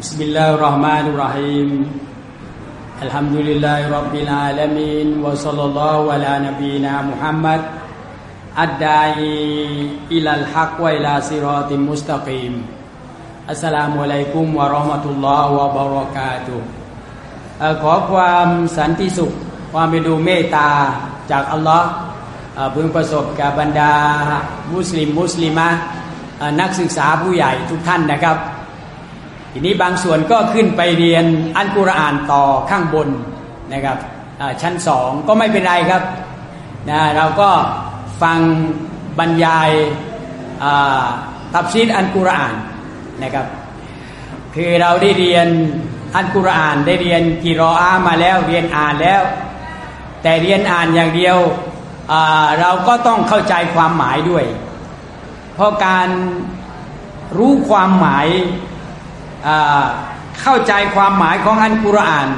بسم الله الرحمن الرحيم الحمد لله رب العالمين وصلى الله على نبينا محمد الداعي إلى الحق وإلى صراط مستقيم السلام عليكم ورحمة الله وبركاته ขอความสันติสุข ความเป็นดูเมตตาจากอัลลอฮ์พึงประสบกับบรรดามุสลิมมุสลิมะนักศึกษาผู้ใหญ่ทุกท่านนะครับ ทีนี้บางส่วนก็ขึ้นไปเรียนอัลกุรอานต่อข้างบนนะครับชั้นสองก็ไม่เป็นไรครับนะเราก็ฟังบรรยายตับซีดอัลกุรอานนะครับคือเราได้เรียนอัลกุรอานได้เรียนกิรออามาแล้วเรียนอ่านแล้ว แต่เรียนอ่านอย่างเดียวเราก็ต้องเข้าใจความหมายด้วย เพราะการรู้ความหมาย เข้าใจความหมายของอันกุรอาน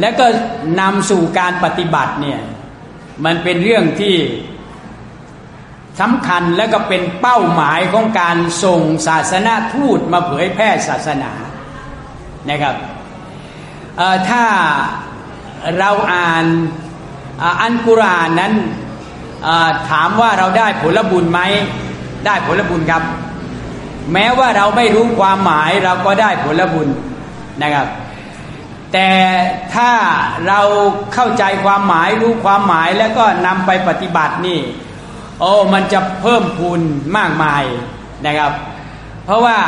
และก็นำสู่การปฏิบัติเนี่ยมันเป็นเรื่องที่สำคัญและก็เป็นเป้าหมายของการส่งศาสนาทูตมาเผยแพร่ศาสนานะครับถ้าเราอ่านอันกุรานนั้นถามว่าเราได้ผลบุญไหมได้ผลบุญครับ แม้ว่าเราไม่รู้ความหมายเราก็ได้ผลบุญนะครับ แต่ถ้าเราเข้าใจความหมายรู้ความหมายแล้วก็นำไปปฏิบัตินี่ โอ้มันจะเพิ่มพูนมากมายนะครับ เพราะว่า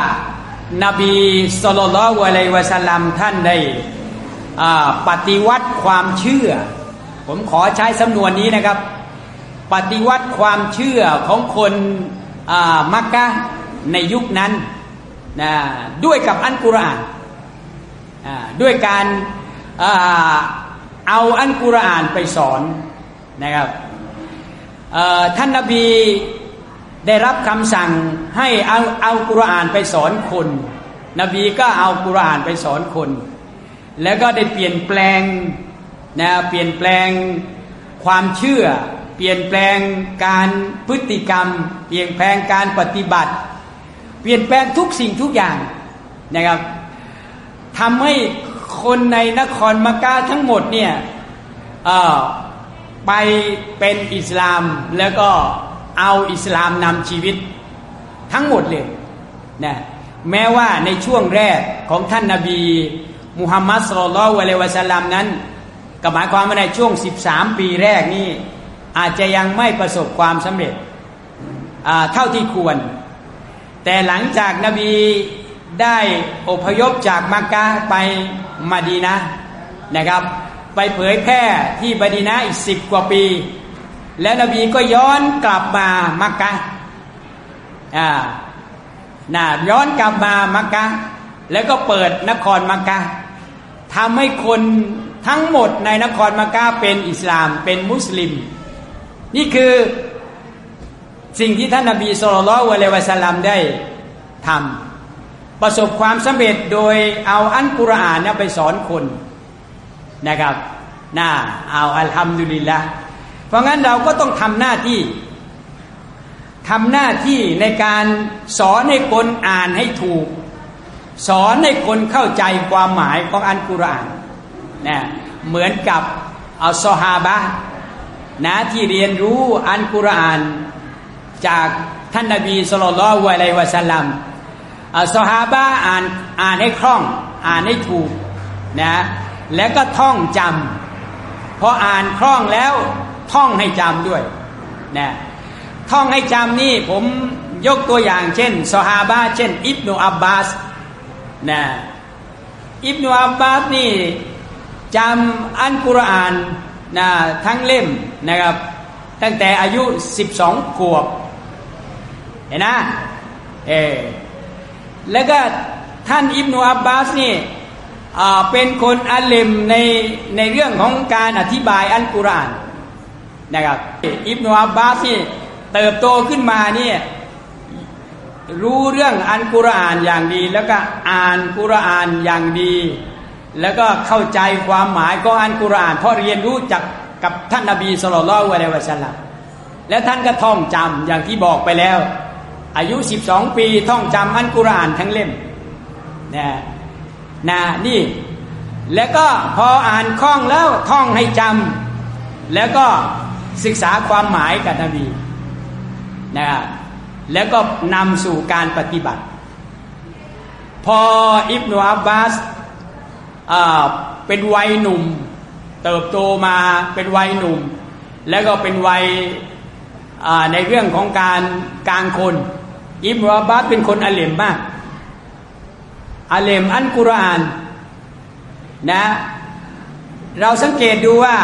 นาบีสุลต่านวะลัยวะสลลัมท่านได้ปฏิวัติความเชื่อ ผมขอใช้สำนวนนี้นะครับ ปฏิวัติความเชื่อของคนมักกะ ในยุคนั้นนะด้วยกับอันกุรอานด้วยการเอาอันกุรอานไปสอนนะครับท่านนาบีได้รับคำสั่งให้เอาเอากุรอานไปสอนคน นบีก็เอากุรอานไปสอนคน แล้วก็ได้เปลี่ยนแปลงนะเปลี่ยนแปลงความเชื่อ เปลี่ยนแปลงการพฤติกรรม เปลี่ยนแปลงการปฏิบัติ เปลี่ยนแปลงทุกสิ่งทุกอย่างนะครับทำให้คนในนครมักกะทั้งหมดเนี่ยไปเป็นอิสลามแล้วก็เอาอิสลามนำชีวิตทั้งหมดเลยนะแม้ว่าในช่วงแรกของท่านนาบีมุฮัมมัดสุลลัลวะเลวะสัลลัมนั้นก็หมายความว่าในช่วง 13 ปีแรกนี้อาจจะยังไม่ประสบความสำเร็จเท่าที่ควร แต่หลังจากนบีได้อพยพจากมักกะไปมาดีนะนะครับ ไปเผยแพร่ที่บดีนะอีกสิบกว่าปี แล้วนบีก็ย้อนกลับมามักกะอ่าน่าย้อนกลับมามักกะแล้วก็เปิดนครมักกะทำให้คนทั้งหมดในนครมักกะเป็นอิสลามเป็นมุสลิม นี่คือ สิ่งที่ท่านนาบีสุลต่านละวะเลวะสลัมได้ทำประสบความสำเร็จโดยเอาอันกุรอานเนี่ยไปสอนคนนะครับน่าเอาอัลฮัมดุลิลละเพราะงั้นเราก็ต้องทำหน้าที่ทำหน้าที่ในการสอนให้คนอ่านให้ถูก สอนให้คนเข้าใจความหมายของอันกุรอานนะเหมือนกับเอัลซอฮาบะนะที่เรียนรู้อันกุรอาน จากท่านนบีสุลต่านละวะลัยวะสลัมอัลซอฮาบะอ่านอ่านให้คล่อง อ่านให้ถูกนะแล้วก็ท่องจำพออ่านคล่องแล้วท่องให้จำด้วยนะท่องให้จำนี่ผมยกตัวอย่างเช่นซอฮาบะเช่น อิบนุอับบาสนะอิบนุอับบาสนี่จำอันกุรอานนะทั้งเล่มนะครับ ตั้งแต่อายุสิบสองขวบ เห็นนะเออแล้วก็ท่านอิบนุอับบาสนี่เป็นคนอัลเลมในในเรื่องของการอธิบายอัลกุรอานนะครับอิบนุอับบาสนี่เติบโตขึ้นมาเนี่ยรู้เรื่องอัลกุรอานอย่างดี แล้วก็อ่านกุรอานอย่างดี แล้วก็เข้าใจความหมายของอัลกุรอานเพราะเรียนรู้จากกับท่านนบีสุลต่านละวะเลวะสัลลัมแล้วท่านก็ท่องจำอย่างที่บอกไปแล้ว อายุ 12 ปีท่องจำอัลกุรอานทั้งเล่มนะนะนี่ แล้วก็พออ่านคล่องแล้วท่องให้จำแล้วก็ศึกษาความหมายกับนบีนะแล้วก็นำสู่การปฏิบัติ พออิบนาอับบาสเป็นวัยหนุ่ม เติบโตมาเป็นวัยหนุ่ม แล้วก็เป็นวัยในเรื่องของการกลางคน อิบนาอับาสเป็นคนอเลมมากอาเลมอันกุรานนะเราสังเกตดูว่า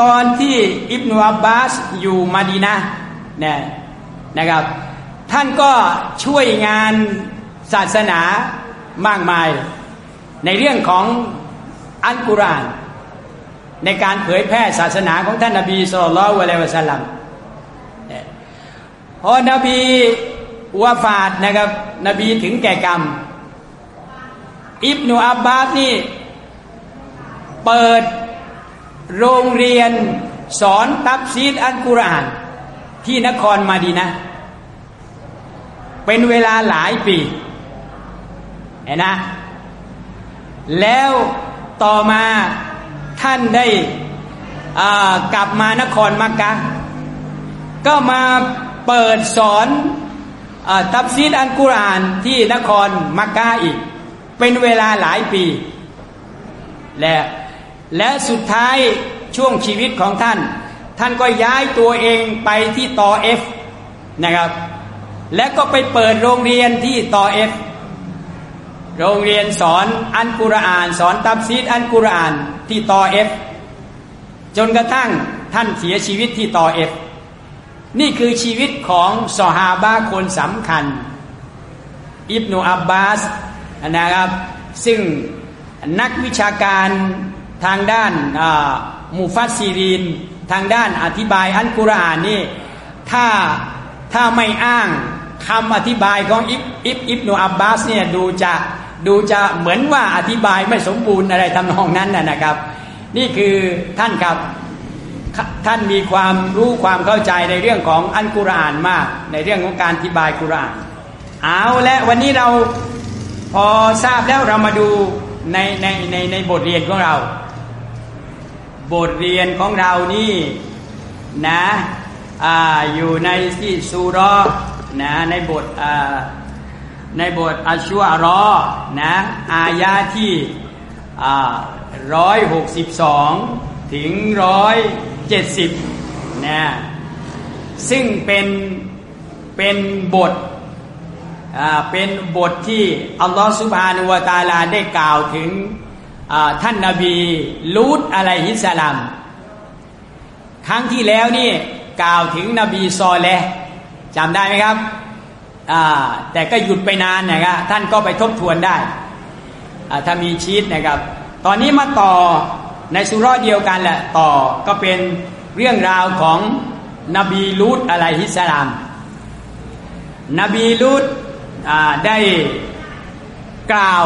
ตอนที่อิบนาอับาสอยู่มาดีนะเนี่ยนะครับ ท่านก็ช่วยงานศาสนามากมาย ในเรื่องของอัลกุรอานในการเผยแพร่ศาสนาของท่านนบีสุลต่านละวะสัลลัมพอ นบี วาฟาดนะครับ นบีถึงแก่กรรม อิบนาอับบาสนี่ เปิดโรงเรียนสอนตับซีดอัลกุรอาน ที่นครมาดีนะ เป็นเวลาหลายปีเห็นนะ แล้วต่อมาท่านได้กลับมานครมักกะ ก็มาเปิดสอน ตับซีดอัลกุรอานที่นครมักกะฮฺอีก เป็นเวลาหลายปี และและสุดท้ายช่วงชีวิตของท่าน ท่านก็ย้ายตัวเองไปที่ฏออิฟนะครับ และก็ไปเปิดโรงเรียนที่ฏออิฟโรงเรียนสอนอัลกุรอาน สอนตัฟซีรอัลกุรอานที่ฏออิฟจนกระทั่งท่านเสียชีวิตที่ฏออิฟ นี่คือชีวิตของสหาบาคนสำคัญ อิบนาอับบาสนะครับ ซึ่งนักวิชาการทางด้านมูฟัสซีรีน ทางด้านอธิบายอันกุรอานนี่ถ้าถ้าไม่อ้างคำอธิบายของอิบอิบอิบโนอับบาสเนี่ยดูจะดูจะเหมือนว่าอธิบายไม่สมบูรณ์อะไรทำนองนั้นนะครับ นี่คือท่านครับ ท่านมีความรู้ความเข้าใจในเรื่องของอันกุรอานมาก ในเรื่องของการอธิบายกุรอาน เอาและวันนี้เราพอทราบแล้วเรามาดูในในในในบทเรียนของเรา บทเรียนของเรานี่นะออยู่ในที่ซูรอนะในบทในบทอัชัวรอนะอายาที่ร้อยหกสิบสองถึงร้อย เจ็ดสิบนะซึ่งเป็นเป็นบทเป็นบทที่อัลลอฮฺสุบฮานุวาตาลาได้กล่าวถึงท่านนาบีลูตอะลัยฮิสสลาม ครั้งที่แล้วนี่กล่าวถึงนบีซอเลจำได้ไหมครับ แต่ก็หยุดไปนานนะครับท่านก็ไปทบทวนได้ ถ้ามีชีตนะครับ ตอนนี้มาต่อ ในสุรเดียวกันแหละต่อก็เป็นเรื่องราวของนบีลูตอะลัยฮิสสลาม นบีลูตได้กล่าว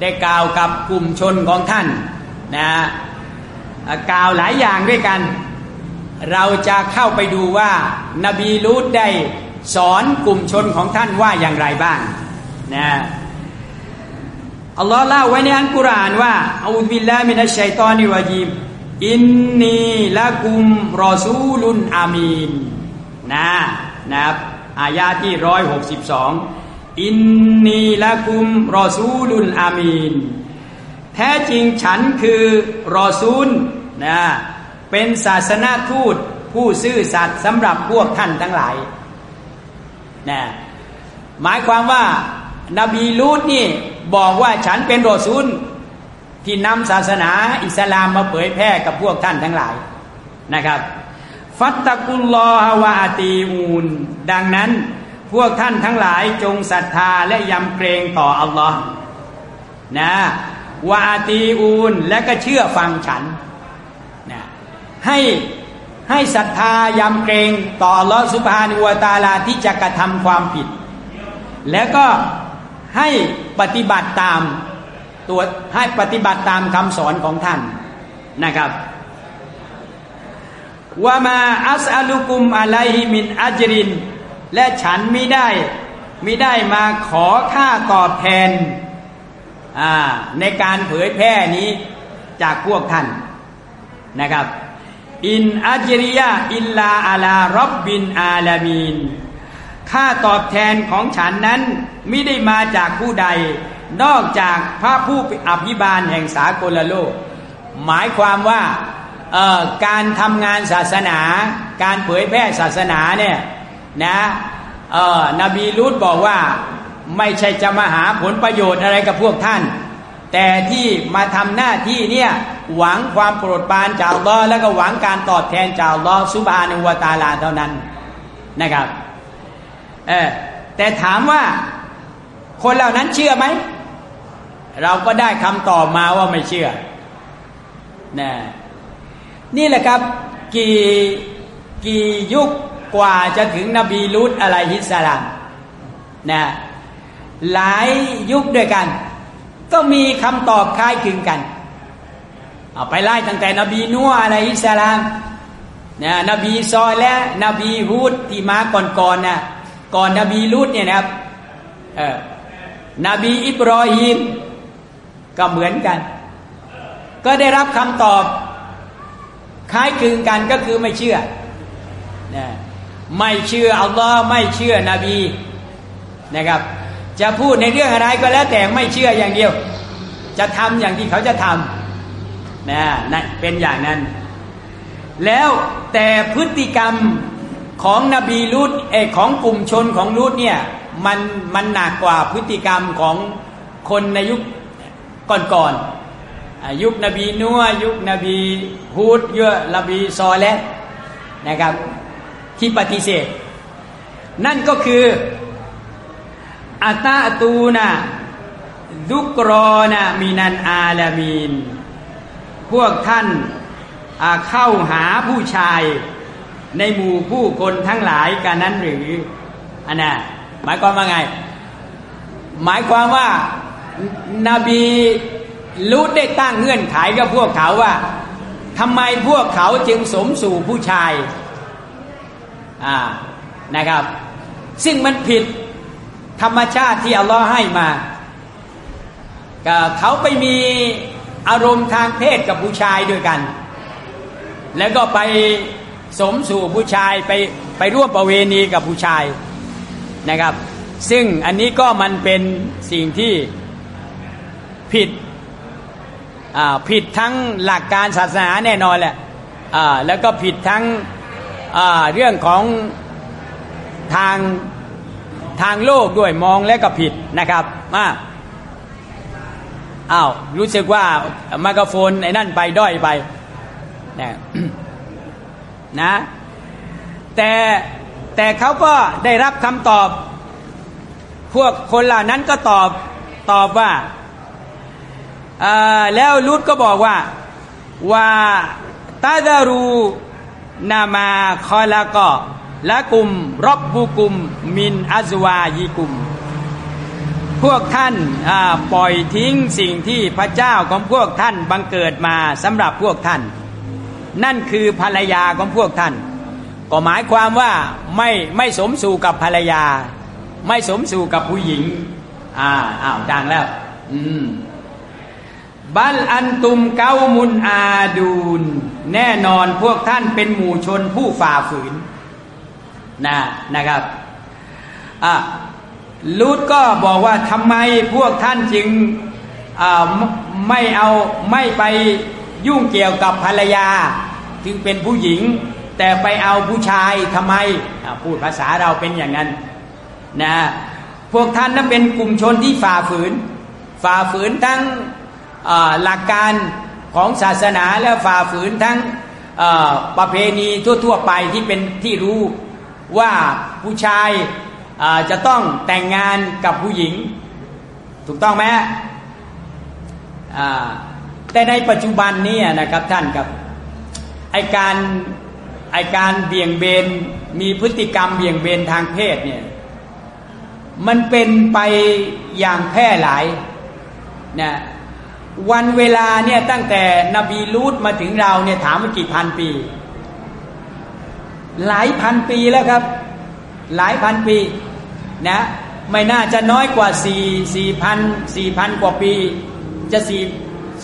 ได้กล่าวกับกลุ่มชนของท่านนะกล่าวหลายอย่างด้วยกัน เราจะเข้าไปดูว่า นบีลูตได้สอนกลุ่มชนของท่านว่าอย่างไรบ้างนะ อัลลอฮ์เล่าไว้ในอัลกุรอานว่าอูบิลลามินัชชัยตอนิวะจีมอินนีละกุมรอซูลุนอามีนนะนะครับอายาที่ร้อยหกสิบสองอินนีละกุมรอซูลุนอามีนแท้จริงฉันคือรอซูลนะเป็นศาสนาทูตผู้ซื่อสัตย์สำหรับพวกท่านทั้งหลายนะหมายความว่า นบีลูดนี่บอกว่าฉันเป็นรอซูลที่นำศาสนาอิสลามมาเผยแพร่กับพวกท่านทั้งหลายนะครับ ฟัตตะกุลลอฮวาตีอูนดังนั้นพวกท่านทั้งหลายจงศรัทธาและยำเกรงต่ออัลลอฮ์นะวาตีอูนและก็เชื่อฟังฉันนะให้ให้ศรัทธายำเกรงต่ออัลลอฮ์สุบฮานุวาตาลาที่จะกระทำความผิด แล้วก็ ให้ปฏิบัติตามตัวให้ปฏิบัติตามคำสอนของท่านนะครับว่ามาอัสอลุกุมอะไลฮิมินอัจริน และฉันไม่ได้ไม่ได้มาขอค่าตอบแทนในการเผยแพร่นี้จากพวกท่านนะครับ อินอัจริยะอิลลาอาลารบบินอาลามีน ค่าตอบแทนของฉันนั้นไม่ได้มาจากผู้ใด นอกจากพระผู้อภิบาลแห่งสากลโลก หมายความว่าการทำงานศาสนา การเผยแพร่ศาสนาเนี่ยนะนบีรุตบอกว่าไม่ใช่จะมาหาผลประโยชน์อะไรกับพวกท่าน แต่ที่มาทำหน้าที่เนี่ยหวังความโปรดปรานจากลอแล้วก็หวังการตอบแทนจากลอฮ์ซุบานุวตาลาเท่านั้นนะครับ เออแต่ถามว่าคนเหล่านั้นเชื่อไหม เราก็ได้คำตอบมาว่าไม่เชื่อนะนี่แหละครับ กี่กี่ยุคกว่าจะถึงนบีลุตอะไรฮิสลามนะหลายยุคด้วยกัน ก็มีคำตอบคล้ายคลึงกันเอาไปไล่ตั้งแต่นบีนัวอะไรอิสลามนะนบีซอยและนบีฮูดที่มาก่อนๆนะ ก่อนนบีลุตเนี่ยนะครับเออนบีอิบรอฮิมก็เหมือนกัน ก็ได้รับคำตอบคล้ายคลึงกันก็คือไม่เชื่อนะไม่เชื่ออัลลอฮ์ไม่เชื่อนบีนะครับ จะพูดในเรื่องอะไรก็แล้วแต่ไม่เชื่ออย่างเดียว จะทำอย่างที่เขาจะทำนะนั่เป็นอย่างนั้น แล้วแต่พฤติกรรม ของนบีลูดเอของกลุ่มชนของลูดเนี่ยมันมันหนักกว่าพฤติกรรมของคนในยุคก่อนๆยุคนบีนัวยุคนบีฮูดเยอะนบีซอและนะครับ ที่ปฏิเสธ นั่นก็คืออัตาตูนะดุกรอนะมีนันอาลามีน พวกท่านเข้าหาผู้ชาย ในหมู่ผู้คนทั้งหลายกันนั้นหรืออันน่ะหมายความว่าไง หมายความว่านาบีลุดได้ตั้งเงื่อนไขกับพวกเขาว่าทำไมพวกเขาจึงสมสู่ผู้ชายอ่านะครับ ซึ่งมันผิดธรรมชาติที่อัลลอฮ์ให้มาเขาไปมีอารมณ์ทางเพศกับผู้ชายด้วยกัน แล้วก็ไป สมสู่ผู้ชายไปไปร่วมประเวณีกับผู้ชายนะครับ ซึ่งอันนี้ก็มันเป็นสิ่งที่ผิดผิดทั้งหลักการศาสนาแน่นอนแหละแล้วก็ผิดทั้งเรื่องของทางทางโลกด้วยมองแล้วก็ผิดนะครับมาอ้าวรู้สึกว่าไมโครโฟนไอ้นั่นไปด้อยไปนะ นะแต่แต่เขาก็ได้รับคำตอบ พวกคนเหล่านั้นก็ตอบตอบว่าแล้วลุดก็บอกว่าว่าตาดารูนามาคอละก็ละกุมรบบุกุม มินอัจวายีกุม พวกท่านปล่อยทิ้งสิ่งที่พระเจ้าของพวกท่านบังเกิดมาสำหรับพวกท่าน นั่นคือภรรยาของพวกท่าน ก็หมายความว่าไม่ไม่สมสู่กับภรรยา ไม่สมสู่กับผู้หญิง อ่าอ้าวดังแล้ว อืมบัลอันตุมเกามุนอาดูน แน่นอนพวกท่านเป็นหมู่ชนผู้ฝ่าฝืนนะนะครับอะลูดก็บอกว่าทำไมพวกท่านจึงไม่เอาไม่ไปยุ่งเกี่ยวกับภรรยาึงเป็นผู้หญิง แต่ไปเอาผู้ชายทำไมพูดภาษาเราเป็นอย่างนั้นนะพวกท่านนั้นเป็นกลุ่มชนที่ฝ่าฝืน ฝ่าฝืนทั้งหลักการของศาสนาและฝ่าฝืนทั้งประเพณีทั่ว ๆ ไปที่เป็นที่รู้ว่าผู้ชายจะต้องแต่งงานกับผู้หญิง ถูกต้องไหมแต่ในปัจจุบันนี้นะครับท่านกับ ไอการไอการเบี่ยงเบนมีพฤติกรรมเบี่ยงเบนทางเพศเนี่ยมันเป็นไปอย่างแพร่หลายนะวันเวลาเนี่ยตั้งแต่นบีลูดมาถึงเราเนี่ยถามว่ากี่พันปี หลายพันปีแล้วครับ หลายพันปีนะไม่น่าจะน้อยกว่าสี่สี่พันสี่พันกว่าปี จะสี่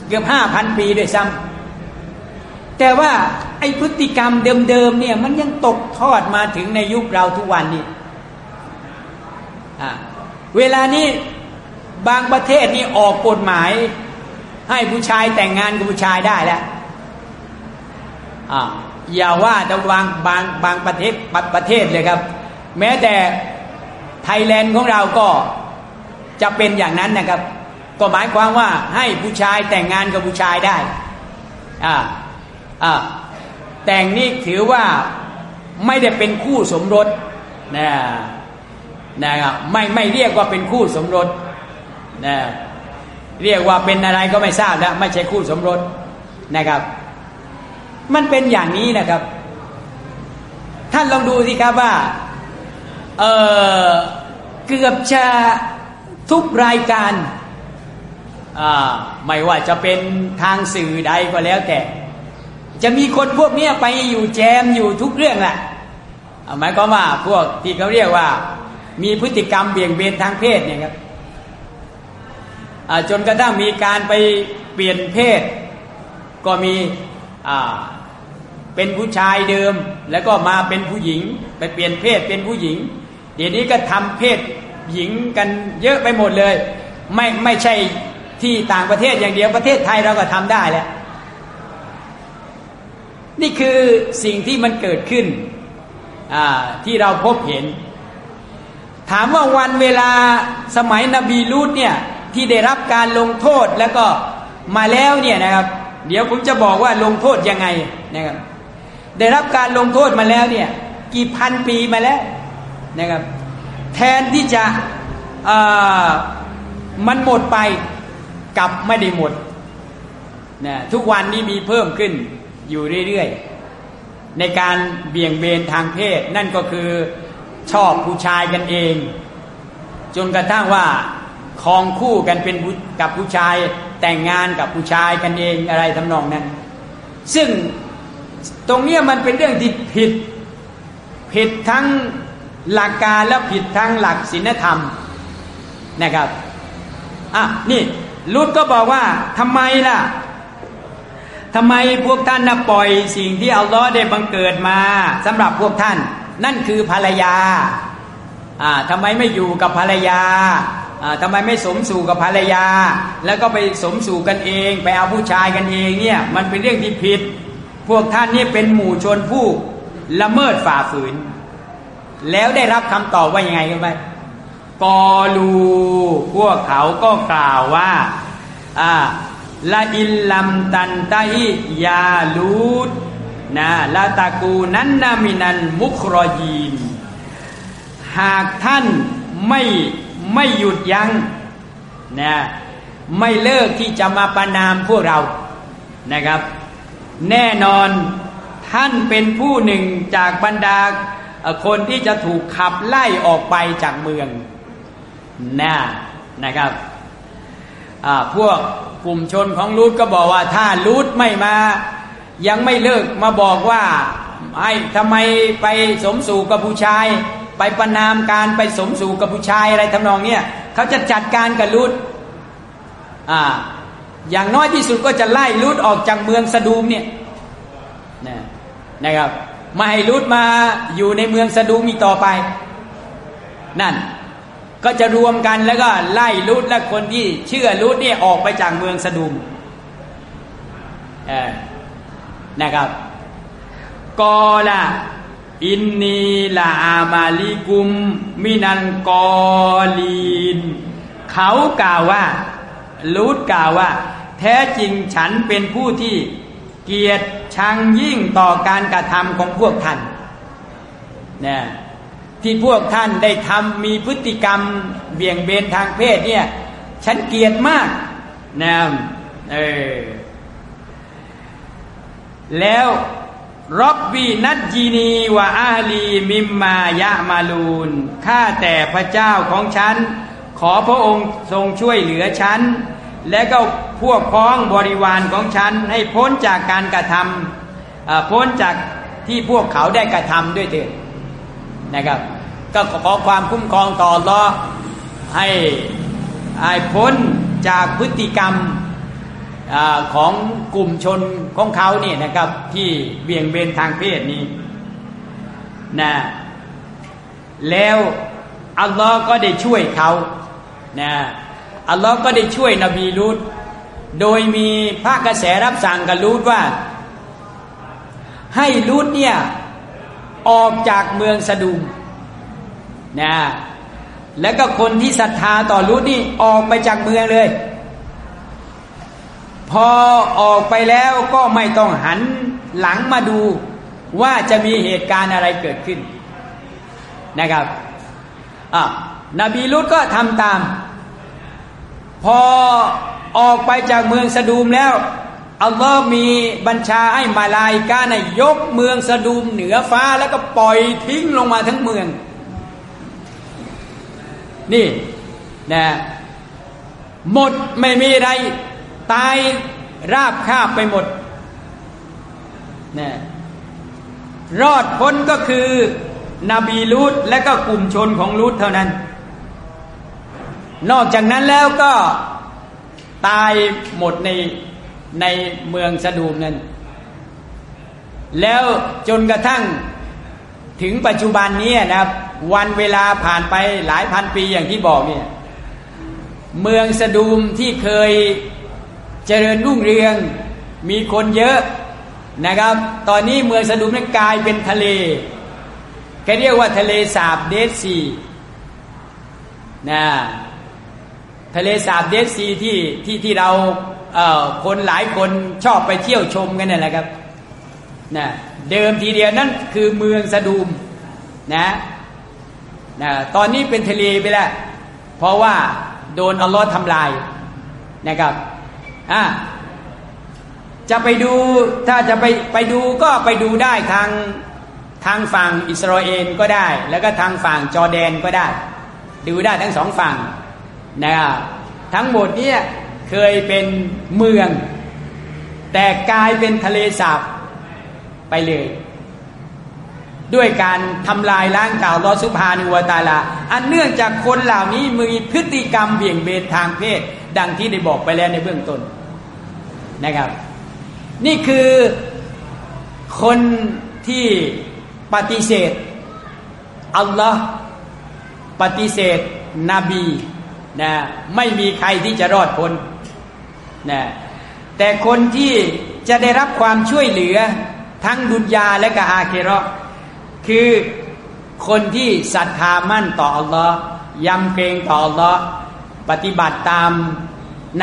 เกือบห้าพันปีด้วยซ้ำ แต่ว่าไอพฤติกรรมเดิมๆเนี่ยมันยังตกทอดมาถึงในยุคเราทุกวันนี้เวลานี้บางประเทศนี่ออกกฎหมาย ให้ผู้ชายแต่งงานกับผู้ชายได้แล้วอย่าว่าแต่บางบางบางประเทศประเทศเลยครับ แม้แต่ไทยแลนด์ของเราก็จะเป็นอย่างนั้นนะครับ ก็หมายความว่าให้ผู้ชายแต่งงานกับผู้ชายได้อ่า แต่งนี่ถือว่าไม่ได้เป็นคู่สมรสนะนะครับไม่ไม่เรียกว่าเป็นคู่สมรสนะเรียกว่าเป็นอะไรก็ไม่ทราบแล้วไม่ใช่คู่สมรสนะครับ มันเป็นอย่างนี้นะครับ ท่านลองดูสิครับว่าเออเกือบจะทุกรายการไม่ว่าจะเป็นทางสื่อใดก็แล้วแต่ จะมีคนพวกนี้ไปอยู่แจมอยู่ทุกเรื่องแหละหมายความว่าพวกที่เขาเรียกว่า มีพฤติกรรมเบี่ยงเบนทางเพศเนี่ยครับจนกระทั่งมีการไปเปลี่ยนเพศ ก็มีเป็นผู้ชายเดิม แล้วก็มาเป็นผู้หญิง ไปเปลี่ยนเพศเป็นผู้หญิง เดี๋ยวนี้ก็ทำเพศหญิงกันเยอะไปหมดเลย ไม่ไม่ใช่ที่ต่างประเทศอย่างเดียวประเทศไทยเราก็ทำได้แล้ว นี่คือสิ่งที่มันเกิดขึ้นที่เราพบเห็น ถามว่าวันเวลาสมัยนบีลูดเนี่ยที่ได้รับการลงโทษแล้วก็มาแล้วเนี่ยนะครับ เดี๋ยวผมจะบอกว่าลงโทษยังไงนะครับ ได้รับการลงโทษมาแล้วเนี่ยกี่พันปีมาแล้วนะครับ แทนที่จะมันหมดไปกลับไม่ได้หมดนะทุกวันนี้มีเพิ่มขึ้น อยู่เรื่อยๆ ในการเบี่ยงเบนทางเพศ นั่นก็คือชอบผู้ชายกันเอง จนกระทั่งว่าคลองคู่กันเป็นกับผู้ชายแต่งงานกับผู้ชายกันเองอะไรทำนองนั้น ซึ่งตรงนี้มันเป็นเรื่องที่ผิด ผิดทั้งหลักการและผิดทั้งหลักศีลธรรมนะครับอะนี่ลุดก็บอกว่าทำไมล่ะ ทำไมพวกท่านนะปล่อยสิ่งที่อัลลอฮ์ได้บังเกิดมาสำหรับพวกท่าน นั่นคือภรรยาอ่าทำไมไม่อยู่กับภรรยาทำไมไม่สมสู่กับภรรยา แล้วก็ไปสมสู่กันเอง ไปเอาผู้ชายกันเองเนี่ยมันเป็นเรื่องที่ผิด พวกท่านนี่เป็นหมู่ชนผู้ละเมิดฝ่าฝืน แล้วได้รับคำตอบว่ายังไงกันไปกอลูพวกเขาก็กล่าวว่าอ่า ละอินลัมตันตาอิยาลูดนะลาตากูนั้นนามินันมุครอยีน หากท่านไม่ไม่หยุดยัง้งนะไม่เลิกที่จะมาประนามพวกเรานะครับ แน่นอนท่านเป็นผู้หนึ่งจากบรรดาคนที่จะถูกขับไล่ออกไปจากเมืองนะนะครับพวก กลุ่มชนของลูดก็บอกว่าถ้าลูดไม่มา ยังไม่เลิกมาบอกว่าไอ้ทำไมไปสมสู่กับผู้ชาย ไปประนามการไปสมสู่กับผู้ชายอะไรทำนองเนี้ยเขาจะจัดการกับลุดอ่าอย่างน้อยที่สุดก็จะไล่ลุดออกจากเมืองสะดูมเนี่ยนะนะครับไมาให้ลุดมาอยู่ในเมืองสะดูมอีกต่อไป นั่น ก็จะรวมกันแล้วก็ไล่ลุดและคนที่เชื่อลุดเนี่ยออกไปจากเมืองสะดูมเออนะครับกอละอินนีลาอามาลิกุม มินันกอลีน เขากล่าวว่าลูดกล่าวว่า แท้จริงฉันเป็นผู้ที่เกียรติชังยิ่งต่อการกระทำของพวกท่านเนะ ที่พวกท่านได้ทำมีพฤติกรรมเบี่ยงเบนทางเพศเนี่ยฉันเกลียดมากนะเออแล้วรบบีนัดจีนีวะอาลีมิมมายะมาลูนข้าแต่พระเจ้าของฉัน ขอพระองค์ทรงช่วยเหลือฉัน และก็พวกพ้องบริวารของฉัน ให้พ้นจากการกระทำพ้นจากที่พวกเขาได้กระทำด้วยเถิด นะครับ ก็ขอความคุ้มครองต่อรอให้ให้พ้นจากพฤติกรรมอของกลุ่มชนของเขาเนี่ยนะครับ ที่เบี่ยงเบนทางเพศนี้นะแล้วอัลลอฮ์ก็ได้ช่วยเขานะอัลลอฮ์ก็ได้ช่วยนบีลูตโดยมีพระกระแสรับสั่งกับลูตว่า ให้ลูตเนี่ย ออกจากเมืองสะดุมนะแล้วก็คนที่ศรัทธาต่อลูตนี่ออกไปจากเมืองเลย พอออกไปแล้วก็ไม่ต้องหันหลังมาดูว่าจะมีเหตุการณ์อะไรเกิดขึ้นนะครับอ่านบีลุตก็ทำตาม พอออกไปจากเมืองสะดูมแล้ว อัลลอฮ์มีบัญชาให้มาลายกาในยกเมืองสะดูมเหนือฟ้าแล้วก็ปล่อยทิ้งลงมาทั้งเมือง นี่นะหมดไม่มีอะไร ตายราบคาบไปหมดนะรอดพ้นก็คือนบีลูตและก็กลุ่มชนของลูตเท่านั้น นอกจากนั้นแล้วก็ตายหมดใน ในเมืองสะดูมนั้น แล้วจนกระทั่งถึงปัจจุบันนี้นะครับ วันเวลาผ่านไปหลายพันปีอย่างที่บอกเนี่ยเมืองสะดูมที่เคยเจริญรุ่งเรืองมีคนเยอะนะครับ ตอนนี้เมืองสะดูมนั้นกลายเป็นทะเลแกเรียกว่าทะเลสาบเดซีนะทะเลสาบเดซีที่ที่ที่เรา คนหลายคนชอบไปเที่ยวชมกันนั่แหละครับนะเดิมทีเดียวนั่นคือเมืองสะดูมนะนะตอนนี้เป็นทะเลไปแล้ว เพราะว่าโดนอัลลอฮ์ทำลายนะครับอะจะไปดูถ้าจะไปไปดูก็ไปดูได้ทางทางฝั่งอิสราเอลก็ได้ แล้วก็ทางฝั่งจอแดนก็ได้ ดูได้ทั้งสองฝั่งนะครับทั้งหมดเนี่ย เคยเป็นเมือง แต่กลายเป็นทะเลสาบไปเลย ด้วยการทำลายล้างกล่าวลอสุภานุวตาลา อันเนื่องจากคนเหล่านี้มีพฤติกรรมเบี่ยงเบนทางเพศ ดังที่ได้บอกไปแล้วในเบื้องต้นนะครับ นี่คือคนที่ปฏิเสธอัลลอฮ์ปฏิเสธนบี นะไม่มีใครที่จะรอดพ้นนะแต่คนที่จะได้รับความช่วยเหลือทั้งดุนยาและก็อาเครอคือคนที่ศรัทธามั่นต่ออัลลอฮ์ยำเกรงต่ออัลลอฮ์ปฏิบัติตาม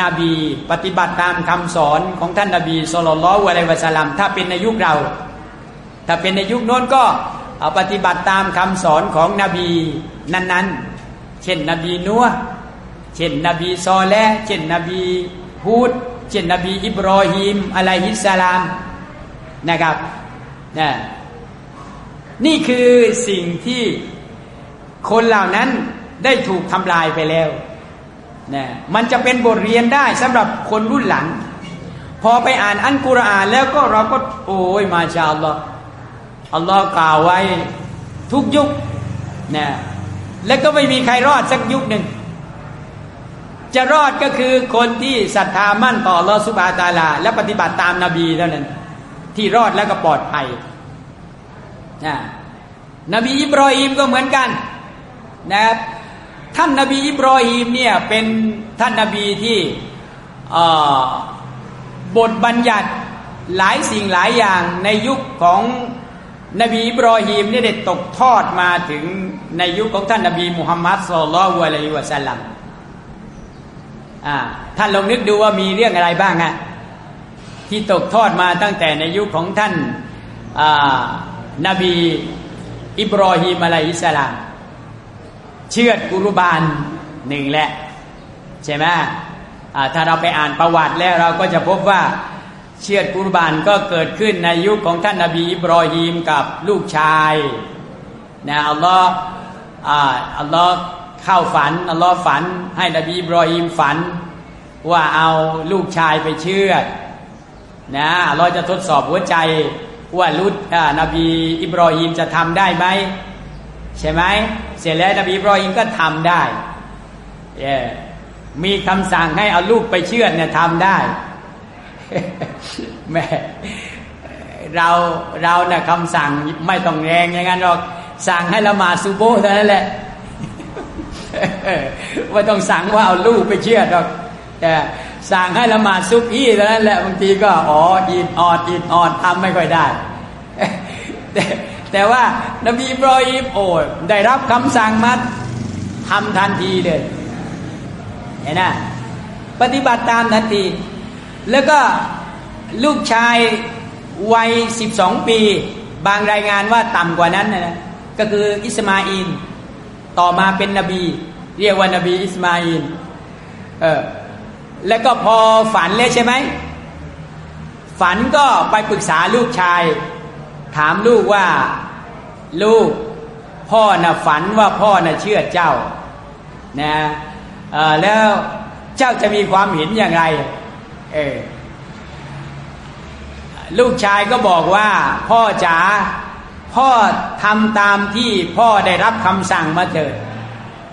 นาบี ปฏิบัติตามคำสอนของท่านนาบีสุลต่านละอะลัยวะสลัมถ้าเป็นในยุคเรา ถ้าเป็นในยุคโน้นก็เอาปฏิบัติตามคำสอนของนบีนั้นๆ เช่นนบีนัว เช่นนบีซอแลเช่นนบีฮูดเช่นนบีอิบรอฮิมอะลัยฮิสสลามนะครับนะนี่คือสิ่งที่คนเหล่านั้นได้ถูกทำลายไปแล้วนะมันจะเป็นบทเรียนได้สำหรับคนรุ่นหลัง พอไปอ่านอันกุรอานแล้วก็เราก็โอ้ยมาชาอัลลอฮ์อัลลอฮ์กล่าวไว้ทุกยุคนะและก็ไม่มีใครรอดสักยุคหนึ่ง จะรอดก็คือคนที่ศรัทธามั่นต่อลอสุบาตาลา และปฏิบัติตามนาบีเท่านั้น ที่รอดแล้วก็ปลอดภัยนะนบีอิบรอฮิมก็เหมือนกันนะครับท่านนบีอิบรอฮิมเนี่ยเป็นท่านนบีที่บทบัญญัติหลายสิ่งหลายอย่างในยุคของนบีอิบรอฮีมเนี่ได้ตกทอดมาถึงในยุคของท่านนบีมุฮัมมัดสุลลัลวะลัยวะสัลลัม ท่านลองนึกดูว่ามีเรื่องอะไรบ้างอะที่ตกทอดมาตั้งแต่ในยุคของท่านนบีอิบรอฮีมอะลัยฮิสลามเชือดกุรุบาลหนึ่งแหละใช่ไหมถ้าเราไปอ่านประวัติแล้วเราก็จะพบว่าเชือดกุรบานก็เกิดขึ้นในยุคของท่านนาบีอิบรอฮีมกับลูกชายนะอัลลอฮ์อัลลอฮ์ เข้าฝันอัลลอฮ์ฝัน ให้นบีอิบรอฮีมฝัน ว่าเอาลูกชายไปเชื่อดนะอัลลอฮ์จะทดสอบหัวใจว่าลุดนบีอิบรอฮีมจะทำได้ไหมใช่ไหมเสร็จแล้วนบีอิบรอฮีมก็ทำได้มีคำสั่งให้เอาลูกไปเชื่อเนี่ยทำได้แม่เราเราเนี่ยคำสั่งไม่ต้องแรงอย่างนั้นหรอกสั่งให้ละหมาดซูโบเท่านั้นแหละ ว่าต้องสั่งว่าเอาลูกไปเชื่อหรอกแต่สั่งให้ละหมาดซุบอี้เท่านั้นแหละบางทีก็อ๋ออีดออดอีดออดทำไม่ค่อยได้แต่แต่ว่านบีบรออิมโอ้ได้รับคำสั่งมาทำทันทีเลยเห็นไหมปฏิบัติตามทันที แล้วก็ลูกชายวัยสิบสองปี บางรายงานว่าต่ำกว่านั้นนะก็คืออิสมาอิน ต่อมาเป็นนบี เรียกว่านบีอิสมาอินเออแล้วก็พอฝันเลยใช่ไหม ฝันก็ไปปรึกษาลูกชาย ถามลูกว่าลูกพ่อน่ะฝันว่าพ่อน่ะเชื่อเจ้านะแล้วเจ้าจะมีความเห็นอย่างไรเออลูกชายก็บอกว่าพ่อจ๋า พ่อทำตามที่พ่อได้รับคำสั่งมาเถิด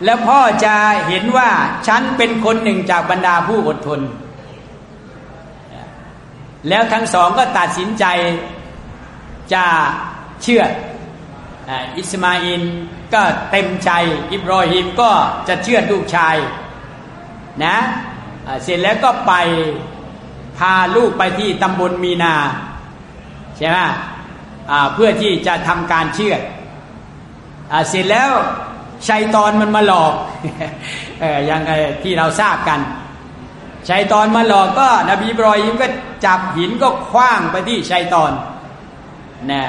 แล้วพ่อจะเห็นว่าฉันเป็นคนหนึ่งจากบรรดาผู้อดทน แล้วทั้งสองก็ตัดสินใจจะเชื่ออิสมาอินก็เต็มใจอิบรอฮิมก็จะเชื่อลูกชายนะเสร็จแล้วก็ไปพาลูกไปที่ตำบลมีนา ใช่ไหม เพื่อที่จะทำการเชื่อเสร็จแล้วชัยตอนมันมาหลอกอย่างที่เราทราบกันชัยตอนมาหลอกก็นบีบรอยิมก็จับหินก็คว้างไปที่ชัยตอนนะ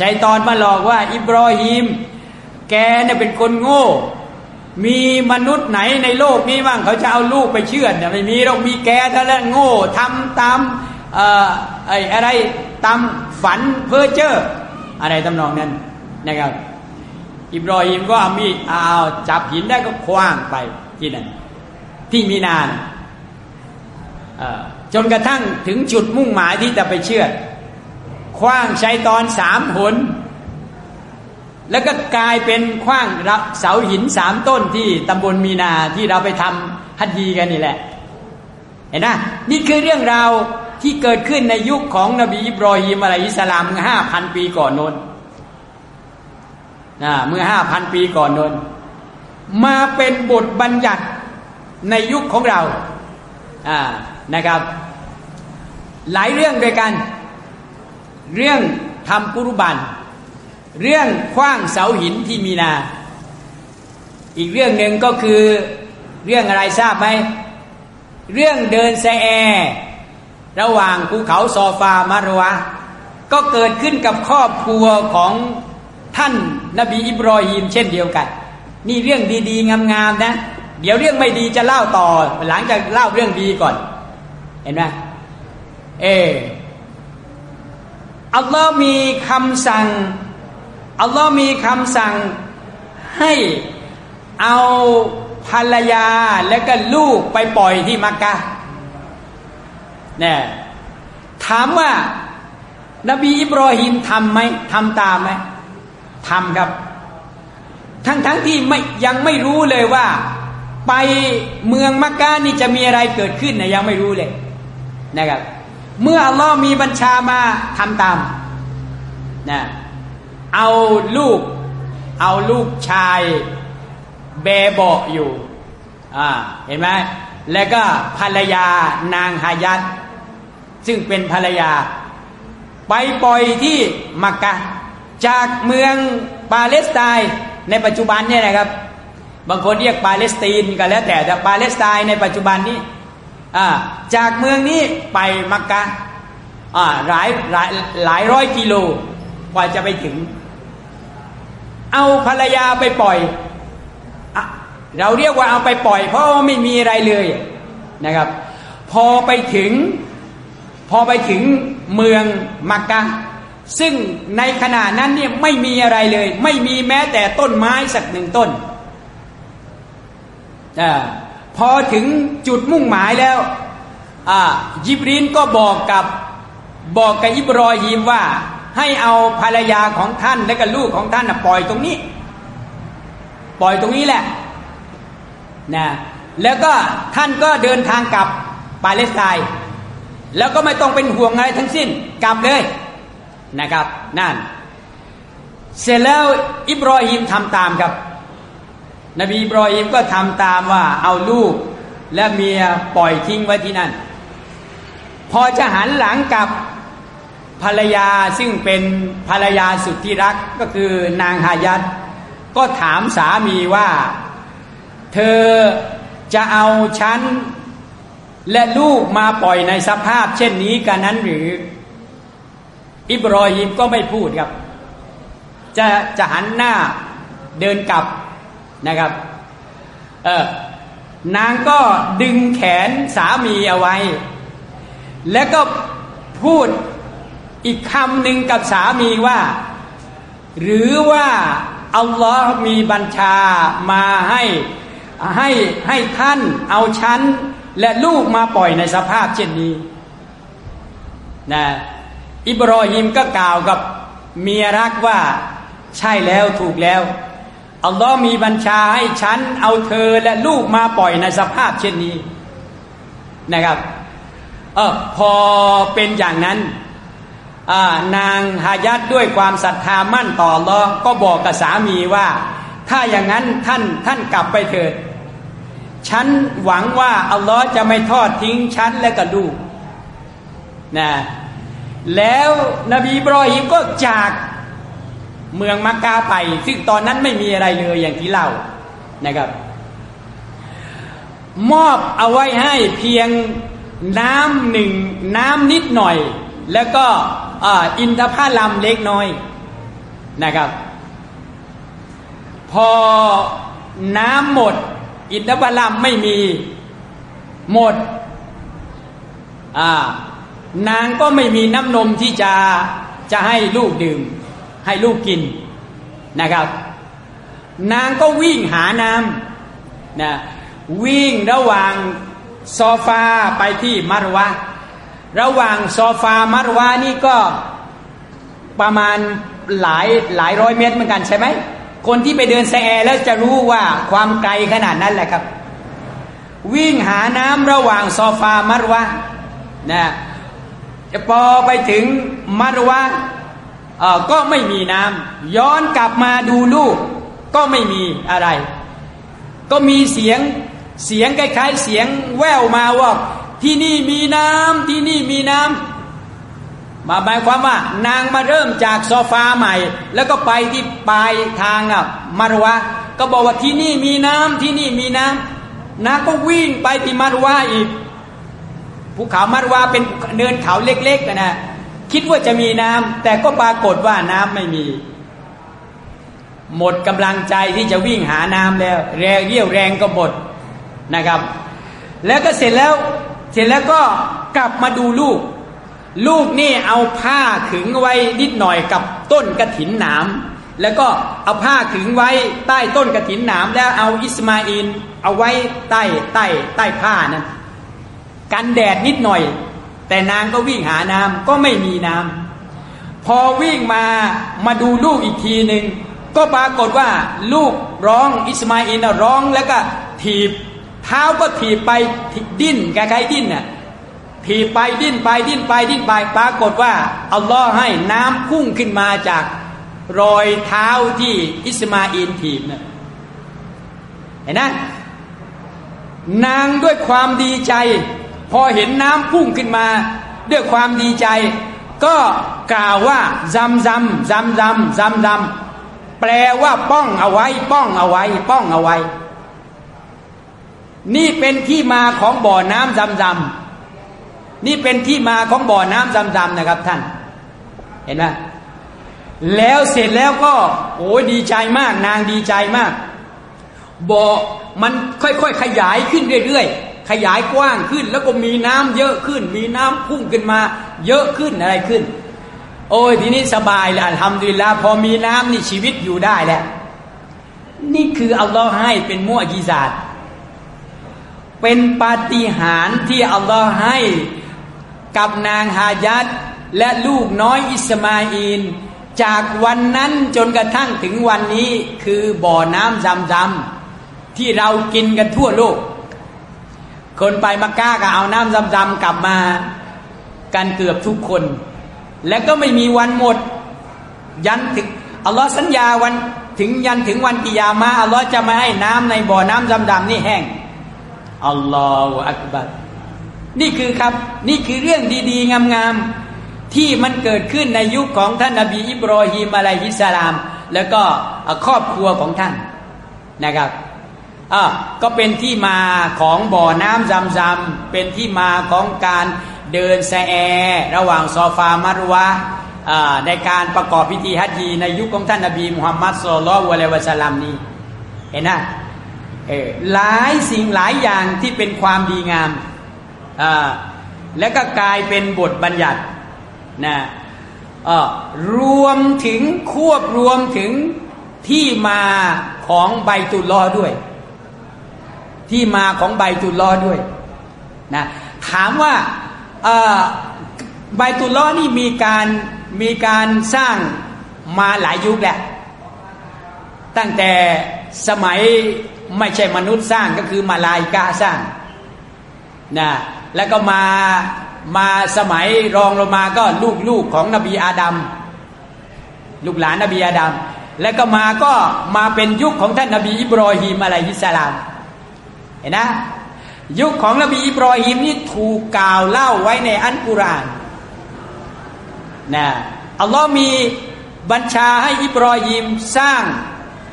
ชัยตอนมาหลอกว่า อิบรอฮิมแกเนี่ยเป็นคนโง่ มีมนุษย์ไหนในโลกนี้บ้างเขาจะเอาลูกไปเชื่อเนี่ยไม่มีเรามีแกเท่านั้นโง่ทำตามไอ้อะไรตาม ฝันเพ้อเจ้ออะไรตำนองนั้นนะครับ อิบรอฮิมก็เอามีดเอาจับหินได้ก็คว้างไปที่นั่นที่มีนานจนกระทั่งถึงจุดมุ่งหมายที่จะไปเชื่อคว้างใช้ตอนสามหน แล้วก็กลายเป็นคว้างรับเสาหินสามต้นที่ตำบลมีนาที่เราไปทำฮัดยีกันนี่แหละ เห็นไหมนี่คือเรื่องราว ที่เกิดขึ้นในยุคของนบีอิบรอฮิมอะลัยฮิสลามเมห้าพันปีก่อนนนนะเมื่อห้าพันปีก่อนนนมาเป็นบทบัญญัติในยุคของเราอ่านะครับ หลายเรื่องด้วยกัน เรื่องทำกุรุบัน เรื่องคว้างเสาหินที่มีนา อีกเรื่องหนึ่งก็คือเรื่องอะไรทราบไหมเรื่องเดินแซแอ ระหว่างภูเขาซอฟามารวะ ก็เกิดขึ้นกับครอบครัวของท่านนบีอิบรอฮิมเช่นเดียวกัน นี่เรื่องดีๆ งามๆนะ เดี๋ยวเรื่องไม่ดีจะเล่าต่อ หลังจากเล่าเรื่องดีก่อน เห็นไหมเอออัลลอฮ์มีคำสั่งอัลลอฮ์มีคำสั่งให้เอาภรรยาและก็ลูกไปปล่อยที่มักกะ เนี่ยถามว่านบีอิบรอฮิมทำไหมทำตามไหมทำครับ ทั้งทั้งที่ไม่ยังไม่รู้เลยว่า ไปเมืองมักกะนี่จะมีอะไรเกิดขึ้นนะยังไม่รู้เลยนะครับ เมื่ออัลลอฮ์มีบัญชามาทำตามนะเอาลูก เอาลูกชายเบเบาอยู่อ่าเห็นไหมแล้วก็ภรรยานางฮายัต ซึ่งเป็นภรรยา ไปปล่อยที่มักกะ จากเมืองปาเลสไตน์ในปัจจุบันเนี่ยนะครับ บางคนเรียกปาเลสไตน์ก็แล้วแต่แต่ปาเลสไตน์ในปัจจุบันนี้จากเมืองนี้ไปมักกะหลายหลายหลายร้อยกิโลกว่าจะไปถึง เอาภรรยาไปปล่อยเราเรียกว่าเอาไปปล่อย เพราะว่าไม่มีอะไรเลยนะครับ พอไปถึง พอไปถึงเมืองมักกะซึ่งในขณะนั้นเนี่ยไม่มีอะไรเลย ไม่มีแม้แต่ต้นไม้สักหนึ่งต้นอพอถึงจุดมุ่งหมายแล้วยิบรีนก็บอกกับบอกกับอิบรอฮีมว่า ให้เอาภรรยาของท่านและก็ลูกของท่านปล่อยตรงนี้ ปล่อยตรงนี้แหละนะแล้วก็ท่านก็เดินทางกลับปาเลสไตน์ แล้วก็ไม่ต้องเป็นห่วงอะไรทั้งสิ้นกลับเลยนะครับนั่น เสร็จแล้วอิบรอฮิมทำตามครับ นบีอิบรอฮิมก็ทำตามว่าเอาลูกและเมียปล่อยทิ้งไว้ที่นั่น พอจะหันหลังกับภรรยาซึ่งเป็นภรรยาสุดที่รักก็คือนางฮายัตก็ถามสามีว่า เธอจะเอาฉัน และลูกมาปล่อยในสภาพ เช่นนี้กันนั้นหรือ อิบรอฮิมก็ไม่พูดครับ จะจะหันหน้าเดินกลับนะครับ เออนางก็ดึงแขนสามีเอาไว้ แล้วก็พูดอีกคำหนึ่งกับสามีว่า หรือว่าอัลลอฮ์มีบัญชามาให้ให้ให้ท่านเอาฉัน และลูกมาปล่อยในสภาพเช่นนี้นะอิบรอฮิมก็กล่าวกับเมียรักว่าใช่แล้วถูกแล้วอัลลอฮ์มีบัญชาให้ฉันเอาเธอและลูกมาปล่อยในสภาพเช่นนี้นะครับเออพอเป็นอย่างนั้นนางฮายัดด้วยความศรัทธามั่นต่ออัลลอฮ์ก็บอกกับสามีว่า ถ้าอย่างนั้นท่านท่านกลับไปเถิด ฉันหวังว่าอัลลอฮ์จะไม่ทอดทิ้งฉันและกับลูกนะแล้วนบีบรอฮิมก็จากเมืองมักกะไป ซึ่งตอนนั้นไม่มีอะไรเลยอย่างที่เล่านะครับ มอบเอาไว้ให้เพียงน้ำหนึ่งน้ำนิดหน่อย แล้วก็อินทผลัมเล็กน้อยนะครับ พอน้ำหมด อินทผลัมไม่มีหมดอ่านางก็ไม่มีน้ำนมที่จะจะให้ลูกดื่ม ให้ลูกกินนะครับ นางก็วิ่งหาน้ำนะวิ่งระหว่างโซฟาไปที่มารวะ ระหว่างโซฟามารวานี่ก็ประมาณหลายหลายร้อยเมตรเหมือนกันใช่ไหม คนที่ไปเดินแซแอแล้วจะรู้ว่าความไกลขนาดนั้นแหละครับ วิ่งหาน้ำระหว่างโซฟามารวะนะพอไปถึงมารวะก็ไม่มีน้ำย้อนกลับมาดูลูก ก็ไม่มีอะไร ก็มีเสียงเสียงคล้ายๆเสียงแววมาว่าที่นี่มีน้ำที่นี่มีน้ำ มาหมายความว่านางมาเริ่มจากโซฟาใหม่ แล้วก็ไปที่ปลายทางอะมารวะ ก็บอกว่าที่นี่มีน้ำที่นี่มีน้ำนางก็วิ่งไปที่มารวะอีกภูเขามารวาเป็นเนินเขาเล็กๆนะคิดว่าจะมีน้ำแต่ก็ปรากฏว่าน้ำไม่มี หมดกำลังใจที่จะวิ่งหาน้ำแล้ว แรงเยี่ยวแรงก็หมดนะครับ แล้วก็เสร็จแล้วเสร็จแล้วก็กลับมาดูลูก ลูกนี่เอาผ้าขึงไว้นิดหน่อยกับต้นกระถินหนาม แล้วก็เอาผ้าขึงไว้ใต้ต้นกระถินหนาม แล้วเอาอิสมาอินเอาไว้ใต้ใต้ใต้ผ้านั้นกันแดดนิดหน่อย แต่นางก็วิ่งหาน้ำก็ไม่มีน้ำพอวิ่งมามาดูลูกอีกทีหนึ่งก็ปรากฏว่าลูกร้องอิสมาอินร้องแล้วก็ถีบเท้าก็ถีบไปดิ้นคล้ายๆดิ้นน่ะ ถีบไปดิ้นไปดิ้นไปดิ้นไปปรากฏว่าอัลลอฮ์ให้น้ำพุ่งขึ้นมาจากรอยเท้าที่อิสมาอินถีบน่ะเห็นไหมนางด้วยความดีใจ พอเห็นน้ำพุ่งขึ้นมา ด้วยความดีใจ ก็กล่าวว่าจำจำจำจำจำจำแปลว่าป้องเอาไว้ ป้องเอาไว้ ป้องเอาไว้ นี่เป็นที่มาของบ่อน้ำจำจำ นี่เป็นที่มาของบ่อน้ำจำจำนะครับท่าน เห็นไหมแล้วเสร็จแล้วก็ โอ้ดีใจมาก นางดีใจมาก บ่อมันค่อยๆขยายขึ้นเรื่อยๆ ขยายกว้างขึ้น แล้วก็มีน้ำเยอะขึ้น มีน้ำพุ่งขึ้นมา เยอะขึ้นอะไรขึ้น โอ้ยทีนี้สบายแล้วทำดีแล้วพอมีน้ำนี่ชีวิตอยู่ได้แล้วนี่คืออัลลอฮ์ให้เป็นมุอจิซาตเป็นปาฏิหาริย์ที่อัลลอฮ์ให้ กับนางฮายัดและลูกน้อยอิสมาอินจากวันนั้นจนกระทั่งถึงวันนี้คือบ่อน้ำจำจำที่เรากินกันทั่วโลก คนไปมักกะก็เอาน้ำซำๆกลับมากันเกือบทุกคน และก็ไม่มีวันหมด ยันถึงอัลลอฮ์สัญญาวันถึงยันถึงวันกิยามะอัลลอฮ์จะไม่ให้น้ำในบ่อน้ำดำๆนี่แห้งอัลลอฮฺอักบัร นี่คือครับนี่คือเรื่องดีๆ งามๆที่มันเกิดขึ้นในยุคของท่านนบีอิบรอฮีมอะลัยฮิสลาม แล้วก็ครอบครัวของท่านนะครับอ่าก็เป็นที่มาของบ่อน้ำซำๆเป็นที่มาของการเดินแสแอ ระหว่างซอฟามารุวะในการประกอบพิธีฮัจญีในยุคของท่านนบีมุฮัมมัดสุลลัลวะเลวะสลัมนี้เห็นนะหลายสิ่งหลายอย่างที่เป็นความดีงาม แล้วก็กลายเป็นบทบัญญัตินะรวมถึงควบรวมถึงที่มาของใบตุลอด้วย ที่มาของใบตุลอด้วยนะถามว่าใบตุลอนี่มีการมีการสร้างมาหลายยุคแหละตั้งแต่สมัยไม่ใช่มนุษย์สร้างก็คือมาลายกาสร้างนะ แล้วก็มามาสมัยรองลงมาก็ลูกลูกของนบีอาดัมลูกหลานนบีอาดัมแล้วก็มาก็มาเป็นยุคของท่านนบีอิบรอฮิมอะไรฮิสลาม เห็นนะ ยุคของนบีอิบรอฮิมนี่ถูกกล่าวเล่าไว้ในอันกุรานนะอัลลอฮ์มีบัญชาให้อิบรอฮิมสร้าง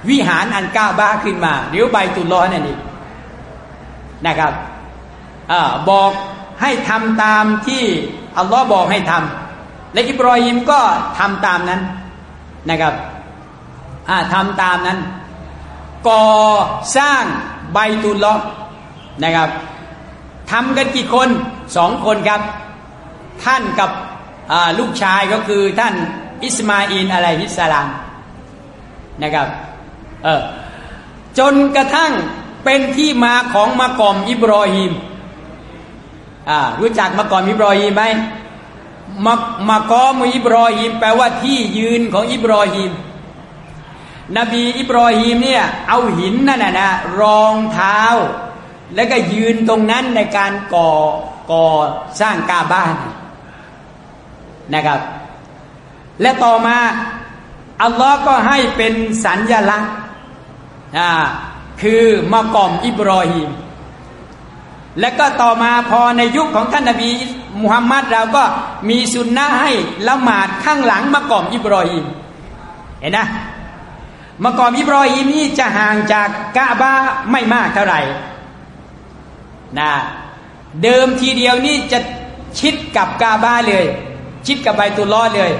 วิหารอันก้าบ้าขึ้นมาหรือใบตุลลอนั่นเองนะครับ อบอกให้ทำตามที่อัลลอฮ์บอกให้ทำและอิบรอฮิมก็ทำตามนั้นนะครับทำตามนั้น ก่อสร้างใบตุลล้อนะครับทำกันกี่คนสองคนครับ ท่านกับลูกชายก็คือท่านอิสมาอินอะไรฮิสลามนะครับเออจนกระทั่งเป็นที่มาของมากอมอิบรอฮิม อ่ารู้จักมาก่อมอิบรอฮิมไหมมามากอมอิบรอฮิมแปลว่าที่ยืนของอิบรอฮิมนบีอิบรอฮิมเนี่ยเอาหินนั่นนะนะรองเท้า แล้วก็ยืนตรงนั้นในการก่อก่อสร้างกาบ้านนะครับ และต่อมาอัลลอฮ์ก็ให้เป็นสัญญลักษณ์อ่าคือมากอมอิบรอฮิม และก็ต่อมาพอในยุคของท่านนบีมุฮัมมัดเราก็มีสุนนะให้ละหมาดข้างหลังมากอมอิบรอฮิมเห็นนะมากอมอิบรอฮิมนี่จะห่างจากกะบาไม่มากเท่าไหร่นะเดิมทีเดียวนี่จะชิดกับกาบาเลย ชิดกับใบตุลอเลย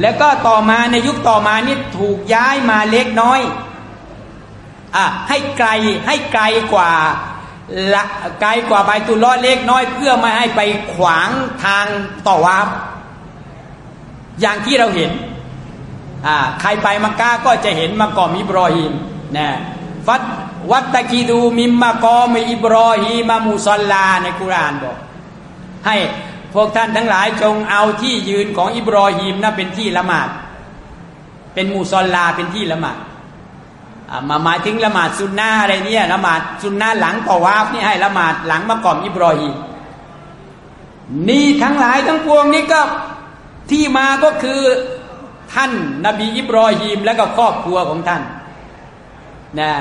แล้วก็ต่อมาในยุคต่อมานี่ถูกย้ายมาเล็กน้อยอะให้ไกลให้ไกลกว่า ละไกลกว่าใบตุลอเล็กน้อยเพื่อไม่ให้ไปขวางทางต่อวาบอย่างที่เราเห็นอ่าใครไปมักกะก็จะเห็นมากอมอิบรอฮิมนะฟัดวัตตะกีดูมิมมากอมอิบรอฮีมามูซอลลาในกุรานบอก ให้พวกท่านทั้งหลายจงเอาที่ยืนของอิบรอฮีมนะเป็นที่ละหมาด เป็นมูซอลลาเป็นที่ละหมาด มาหมายถึงละหมาดซุนนะอะไรเนี่ยละหมาดซุนนะหลังต่อวาฟนี่ให้ละหมาดหลังมากอมอิบรอฮีมนี่ทั้งหลายทั้งปวงนี่ก็ที่มาก็คือท่านนบีอิบรอฮีมและก็ครอบครัวของท่านนะ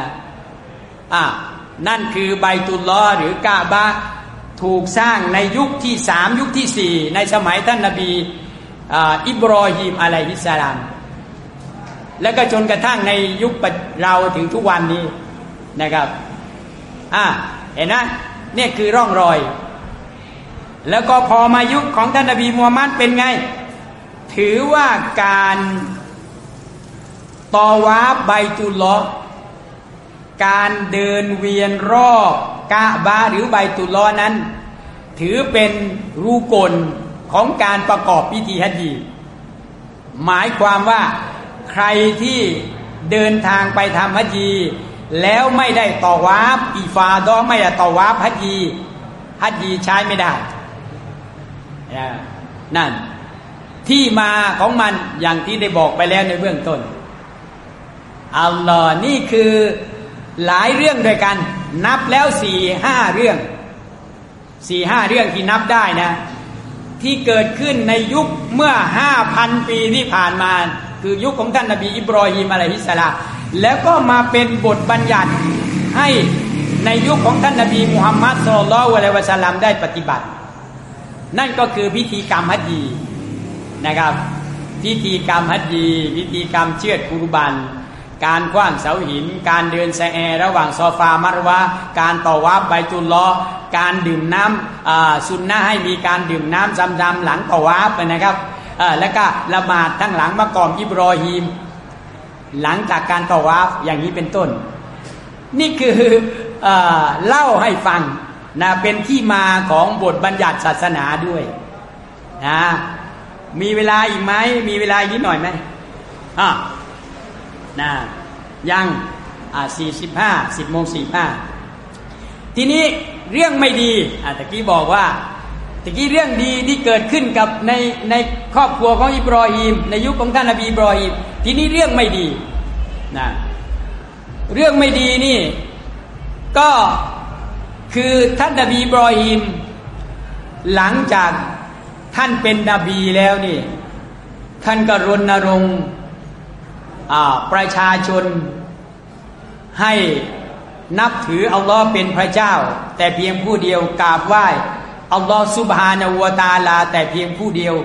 อ่านั่นคือใบตุลลอหรือกาบะถูกสร้างในยุคที่สามยุคที่สี่ในสมัยท่านนบีอิบรอฮีมอะลัยฮิสสลาม แล้วก็จนกระทั่งในยุคเราถึงทุกวันนี้นะครับอ่าเห็นนะเนี่ยคือร่องรอย แล้วก็พอมายุคของท่านนบีมูฮัมมัดเป็นไง ถือว่าการต่อวาใบตุลอการเดินเวียนรอบกะบาหรือใบตุลอนั้น ถือเป็นรูกลของการประกอบพิธีฮัจญีหมายความว่า รที่เดินทางไปทำฮัจญีแล้วไม่ได้ต่อวาบอีฟาดอไม่ได้ต่อวาบฮัจญีฮัจญีใช้ไม่ได้นั่นที่มาของมันอย่างที่ได้บอกไปแล้วในเบื้องต้นอัลลอฮ์นี่คือหลายเรื่องด้วยกัน นับแล้วสี่ห้าเรื่องสี่ห้าเรื่องที่นับได้นะ ที่เกิดขึ้นในยุคเมื่อห้าพันปีที่ผ่านมา คือยุคของท่านนบีอิบรอฮิมอะลัยฮิสลามแล้วก็มาเป็นบทบัญญัติให้ในยุคของท่านนบีมุฮัมมัดสุลลัลอะลัยวะสัลลัมได้ปฏิบัติ นั่นก็คือพิธีกรรมฮัจญีนะครับ พิธีกรรมฮัจญีพิธีกรรมเชือดกุรบัน การคว้างเสาหิน การเดินแสแอระหว่างซอฟามารวะการต่อวับใบจุลลอการดื่มน้ำสุนนะให้มีการดื่มน้ำจำๆหลังต่อวับนะครับ แล้วก็ละหมาดทั้งหลังมากอมอิบรอฮีม หลังจากการต่อวับอย่างนี้เป็นต้น นี่คือเอเล่าให้ฟังนะเป็นที่มาของบทบัญญัติศาสนาด้วยนะมีเวลาอีกไหมมีเวลาอีกนิดหน่อยไหมอ่านะยังอ่าสี่สิบห้าสิบโมงสี่ห้าทีนี้เรื่องไม่ดีอ่าตะกี้บอกว่า ตะกี้เรื่องดีที่เกิดขึ้นกับในในครอบครัวของอิบรอฮีม ในยุคของท่านนบีอิบรอฮีมทีนี้เรื่องไม่ดีนะเรื่องไม่ดีนี่ ก็คือท่านนบีอิบรอฮีม หลังจากท่านเป็นนบีแล้วนี่ ท่านก็รณรงค์ประชาชนให้นับถืออัลลอฮ์เป็นพระเจ้า แต่เพียงผู้เดียวกราบไหว้ อัลลอฮ์สุบฮานาวตาลา แต่เพียงผู้เดียว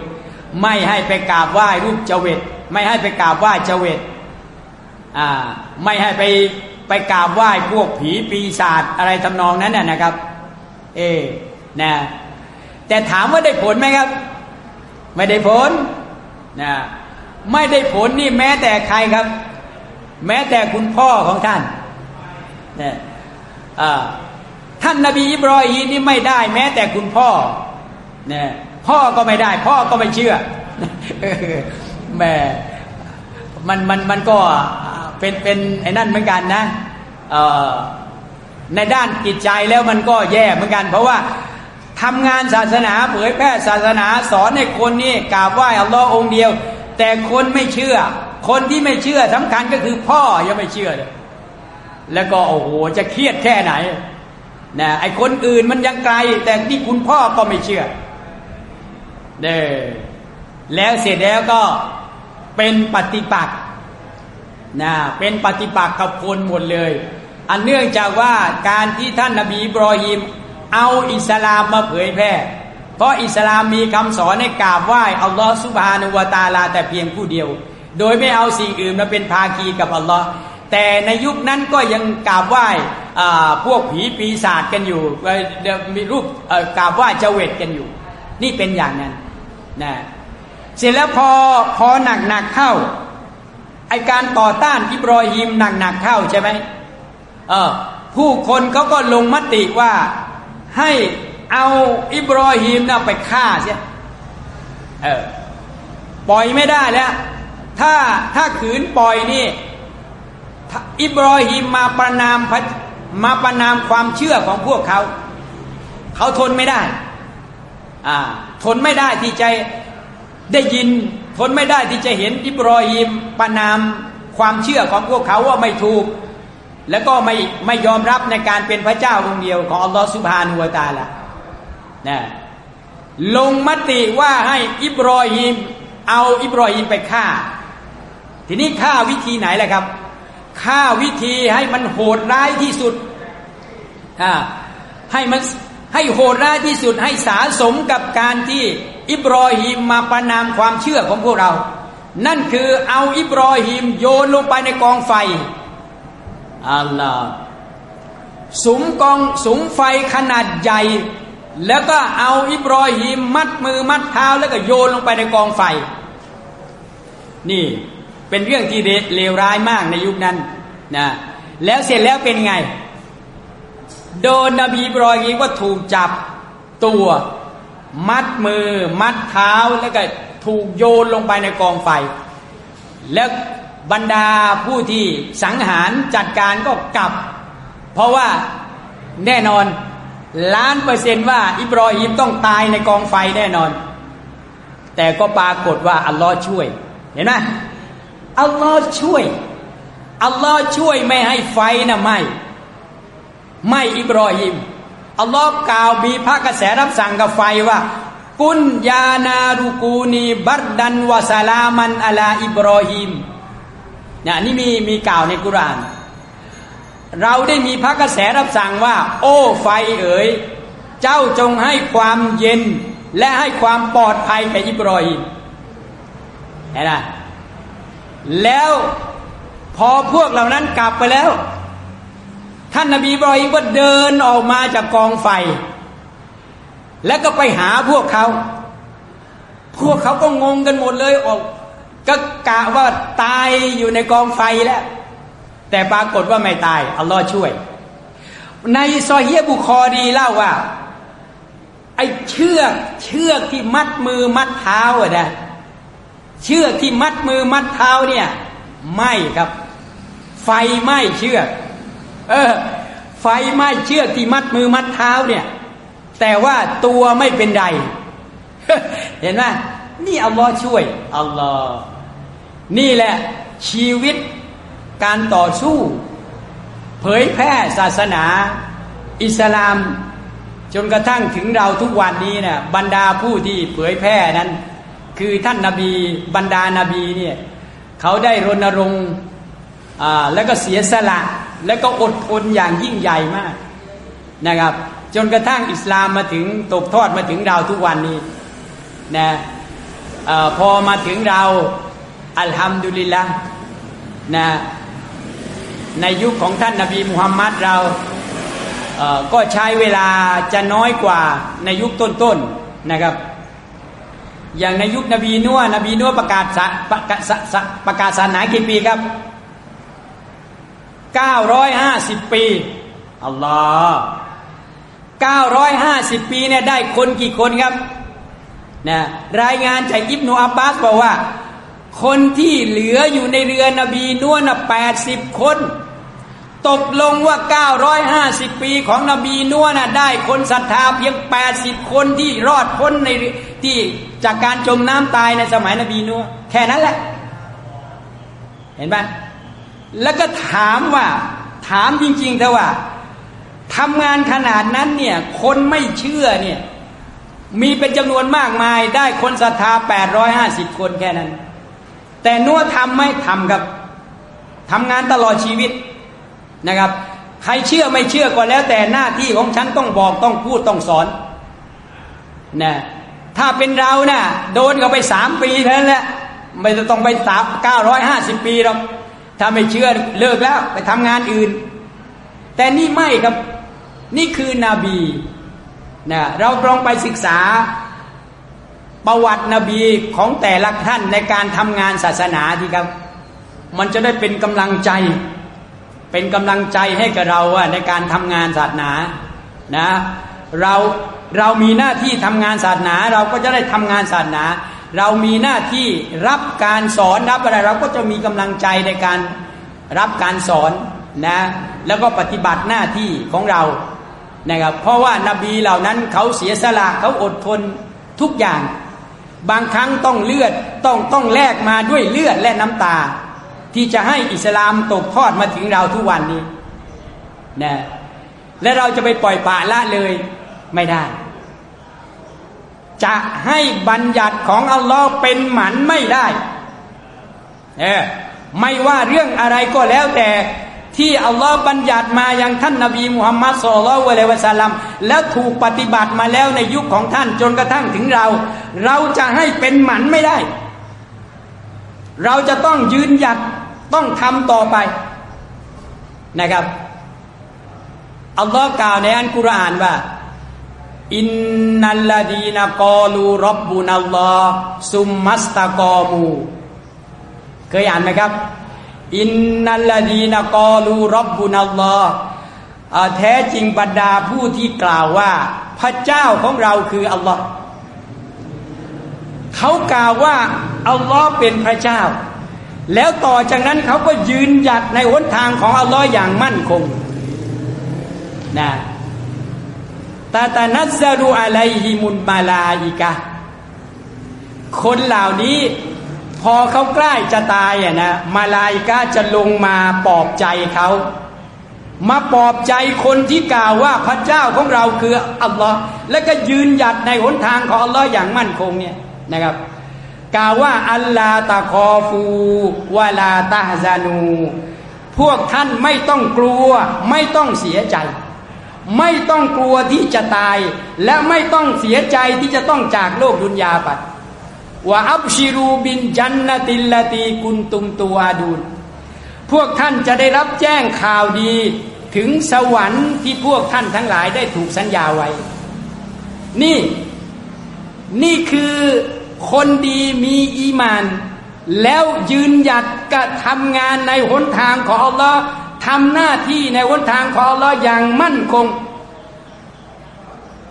ไม่ให้ไปกราบไหว้รูปเจวิตไม่ให้ไปกราบไหว้เจวิตอ่าไม่ให้ไปไปกราบไหว้พวกผีปีศาจอะไรทำนองนั้นนะครับ เอนะแต่ถามว่าได้ผลไหมครับ ไม่ได้ผลนะไม่ได้ผลนี่แม้แต่ใครครับ แม้แต่คุณพ่อของท่านเนี่ยอ่า ท่านนบีอิบรอฮีนี่ไม่ได้แม้แต่คุณพ่อเนี่ยพ่อก็ไม่ได้ พ่อก็ไม่เชื่อแม่มันมันมันก็เป็นเป็นไอ้นั่นเหมือนกันนะในด้านจิตใจแล้วมันก็แย่เหมือนกัน เพราะว่าทำงานศาสนาเผยแพร่ศาสนาสอนให้คนนี่กราบไหว้อัลลอฮ์องเดียว แต่คนไม่เชื่อ คนที่ไม่เชื่อสำคัญก็คือพ่อยังไม่เชื่อเลยแล้วก็โอ้โหจะเครียดแค่ไหน นะไอคนอื่นมันยังไกล แต่นี่คุณพ่อก็ไม่เชื่อเด้แล้วเสร็จแล้วก็เป็นปฏิปักษ์นะเป็นปฏิปักษ์กับคนหมดเลย อันเนื่องจากว่าการที่ท่านนบีบรอฮิมเอาอิสลามมาเผยแพร่ เพราะอิสลามมีคำสอนให้กราบไหว้อัลลอฮฺสุบฮานุวาตาลาแต่เพียงผู้เดียว โดยไม่เอาสิ่งอื่นมาเป็นภาคีกับอัลลอฮ์แต่ในยุคนั้นก็ยังกราบไหว้ พวกผีปีศาจกันอยู่มีรูปกราบไหว้เจเวตกันอยู่ นี่เป็นอย่างนั้นนะเสร็จแล้วพอพอหนักหนักเข้าไอการต่อต้านอิบรอฮิมหนักหนักเข้าใช่ไหมเออผู้คนเขาก็ลงมติว่าให้เอาอิบรอฮิมนะไปฆ่าเสียเออปล่อยไม่ได้แล้ว ถ้าถ้าขืนปล่อยนี่อิบรอฮิมมาประนาม มาประนามความเชื่อของพวกเขา เขาทนไม่ได้อ่าทนไม่ได้ที่ใจได้ยิน ทนไม่ได้ที่จะเห็นอิบรอฮิมประนามความเชื่อของพวกเขาว่าไม่ถูก แล้วก็ไม่ไม่ยอมรับในการเป็นพระเจ้าองค์เดียวของอัลลอฮฺสุบฮานุวาตาละนะลงมติว่าให้อิบรอฮิมเอาอิบรอฮิมไปฆ่า ทีนี้ฆ่าวิธีไหนแหละครับ ฆ่าวิธีให้มันโหดร้ายที่สุดให้มันให้โหดร้ายที่สุดให้สาสมกับการที่อิบรอฮิมมาประนามความเชื่อของพวกเรา นั่นคือเอาอิบรอฮิมโยนลงไปในกองไฟอัลลอฮ์สุมกองสุมไฟขนาดใหญ่ แล้วก็เอาอิบรอฮิมมัดมือมัดเท้าแล้วก็โยนลงไปในกองไฟ นี่ เป็นเรื่องที่เลวร้ายมากในยุคนั้นนะแล้วเสร็จแล้วเป็นไง โดนนบีบรอฮีมก็ถูกจับตัว มัดมือ มัดเท้าแล้วก็ถูกโยนลงไปในกองไฟ แล้วบรรดาผู้ที่สังหารจัดการก็กลับ เพราะว่าแน่นอนล้านเปอร์เซนต์ว่าอิบรอฮิมต้องตายในกองไฟแน่นอน แต่ก็ปรากฏว่าอัลลอฮ์ช่วย เห็นไหม อัลลอฮ์ช่วย อัลลอฮ์ช่วยไม่ให้ไฟนะไหมไม่อิบรอฮิม อัลลอฮ์กล่าวมีพระกระแสรับสั่งกับไฟว่า กุนยานารุกูนีบัดดันวาซาลามันอัลาอิบรอฮิมเนี่ยนี่มีมีกล่าวในกุราน เราได้มีพระกระแสรับสั่งว่า โอ้ไฟเอ๋ย เจ้าจงให้ความเย็น และให้ความปลอดภัยแก่อิบรอฮิมเห็นไหม แล้วพอพวกเหล่านั้นกลับไปแล้ว ท่านนบีบรอฮิมก็เดินออกมาจากกองไฟ แล้วก็ไปหาพวกเขา พวกเขาก็งงกันหมดเลยออกก็กะว่าตายอยู่ในกองไฟแล้ว แต่ปรากฏว่าไม่ตาย อัลลอฮ์ช่วย ในซอเฮียบุคอดีเล่าว่า ไอ้เชือกเชือกที่มัดมือมัดเท้าอะนะ เชือกที่มัดมือมัดเท้าเนี่ยไหมครับ ไฟไหม้เชือก เออ ไฟไหม้เชือกที่มัดมือมัดเท้าเนี่ย แต่ว่าตัวไม่เป็นไรเห็นไหมนี่อัลลอฮ์ช่วยอัลลอฮ์นี่แหละชีวิตการต่อสู้ เผยแพร่ศาสนา อิสลาม จนกระทั่งถึงเราทุกวันนี้เนะ่ยบรรดาผู้ที่เผยแพร่นั้น คือท่านนาบีบรรดานาบีเนี่ยเขาได้รณรงค์แล้วก็เสียสละแล้วก็อดทนอย่างยิ่งใหญ่มากนะครับ จนกระทั่งอิสลามมาถึงตกทอดมาถึงเราทุกวันนี้นะอพอมาถึงเราอัลฮัมดุลิลละนะในยุคของท่านนาบีมุฮัมมัดเราก็ใช้เวลาจะน้อยกว่าในยุคต้นๆนนะครับ อย่างในยุคนบีนัวนบีนัวประกาศประกาศประกาศศาสนากี่ปีครับ 950 ปี อัลลอฮ์950 ปีเนี่ยได้คนกี่คนครับนะรายงานจากอิบนุอับบาสบอกว่า คนที่เหลืออยู่ในเรือนบีนัวนะ80 คน ตกลงว่า 950 ปีของนบีนัวนะได้คนศรัทธาเพียง 80 คนที่รอดพ้นในที่จากการจมน้ำตายในสมัยนบีนัวแค่นั้นแหละ เห็นไหมแล้วก็ถามว่า ถามจริงๆเถอะว่าทำงานขนาดนั้นเนี่ย คนไม่เชื่อเนี่ย มีเป็นจำนวนมากมายได้คนศรัทธาแปดร้อยห้าสิบคนแค่นั้น แต่นัวทำไม่ทำครับทำงานตลอดชีวิต นะครับ ใครเชื่อไม่เชื่อก็แล้วแต่หน้าที่ของฉันต้องบอกต้องพูดต้องสอนนะถ้าเป็นเราเนะ่ะโดนเขาไปสามปีเท่านั้นแหละไม่ต้องไปสามเก้าร้อยห้าสิบปีหรอกถ้าไม่เชื่อเลิกแล้วไปทำงานอื่น แต่นี่ไม่ครับนี่คือนบีนะเราลองไปศึกษาประวัตินบีของแต่ละท่านในการทำงานศาสนาทีครับ มันจะได้เป็นกำลังใจ เป็นกำลังใจให้กับเราในการทำงานศาสนานะเราเรามีหน้าที่ทำงานศาสนา เราก็จะได้ทำงานศาสนา เรามีหน้าที่รับการสอนรับอะไร เราก็จะมีกำลังใจในการรับการสอนนะแล้วก็ปฏิบัติหน้าที่ของเรานะครับเพราะว่านาบีเหล่านั้นเขาเสียสละเขาอดทนทุกอย่าง บางครั้งต้องเลือดต้องต้องแลกมาด้วยเลือดและน้ำตา ที่จะให้อิสลามตกทอดมาถึงเราทุกวันนี้นะและเราจะไปปล่อยปละละเลยไม่ได้ จะให้บัญญัติของอัลลอฮ์เป็นหมันไม่ได้เออไม่ว่าเรื่องอะไรก็แล้วแต่ที่อัลลอฮ์บัญญัติมาอย่างท่านนาบีมุฮัมมัดสุลลัลวะเลวะสัลลัมแล้วถูกปฏิบัติมาแล้วในยุคของท่านจนกระทั่งถึงเรา เราจะให้เป็นหมันไม่ได้ เราจะต้องยืนหยัด ต้องทำต่อไปนะครับอัลลอฮ์กล่าวในอันกุรอานว่าอินนัลลดีนกอลูรับบุนัลลอฮ์ซุมมัสตะกอมูเคยอ่านไหมครับ อินนัลลดีนกอลูรับบุนัลลอฮ์แท้จริงบรรดาผู้ที่กล่าวว่า พระเจ้าของเราคืออัลลอฮ์เขากล่าวว่าอัลลอฮ์เป็นพระเจ้า แล้วต่อจากนั้นเขาก็ยืนหยัดในหนทางของอัลลอฮ์อย่างมั่นคงนะตาตานัซรูอะไรฮิมุนมาลาอิกะ คนเหล่านี้พอเขาใกล้จะตายอะนะมาลายกาจะลงมาปลอบใจเขา มาปลอบใจคนที่กล่าวว่าพระเจ้าของเราคืออัลลอฮ์และก็ยืนหยัดในหนทางของอัลลอฮ์อย่างมั่นคงเนี่ยนะครับ กล่าวว่าอัลลาตะคอฟูวาลาตาซานู พวกท่านไม่ต้องกลัว ไม่ต้องเสียใจ ไม่ต้องกลัวที่จะตาย และไม่ต้องเสียใจที่จะต้องจากโลกดุนยาไปว่าอับชิรูบินจันนติลตีกุนตุมตัวดูนพวกท่านจะได้รับแจ้งข่าวดีถึงสวรรค์ที่พวกท่านทั้งหลายได้ถูกสัญญาไว้ นี่ นี่คือ คนดีมีอีมาน แล้วยืนหยัดกระทำงานในหนทางของอัลลอฮ์ทำหน้าที่ในหนทางของอัลลอฮ์อย่างมั่นคง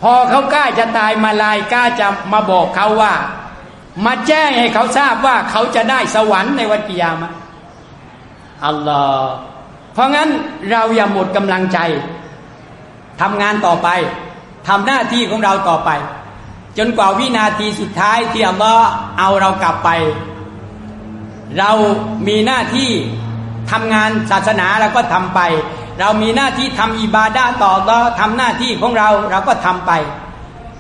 พอเขากล้าจะตายมาลายกล้าจะมาบอกเขาว่า มาแจ้งให้เขาทราบว่าเขาจะได้สวรรค์ในวันกิยามะอัลลอฮ์เพราะงั้นเราอย่าหมดกำลังใจทำงานต่อไปทำหน้าที่ของเราต่อไป จนกว่าวินาทีสุดท้ายที่อัลลอฮ์เอาเรากลับไป เรามีหน้าที่ทำงานศาสนาเราก็ทำไป เรามีหน้าที่ทำอิบาดาต่อเราทำหน้าที่ของเราเราก็ทำไป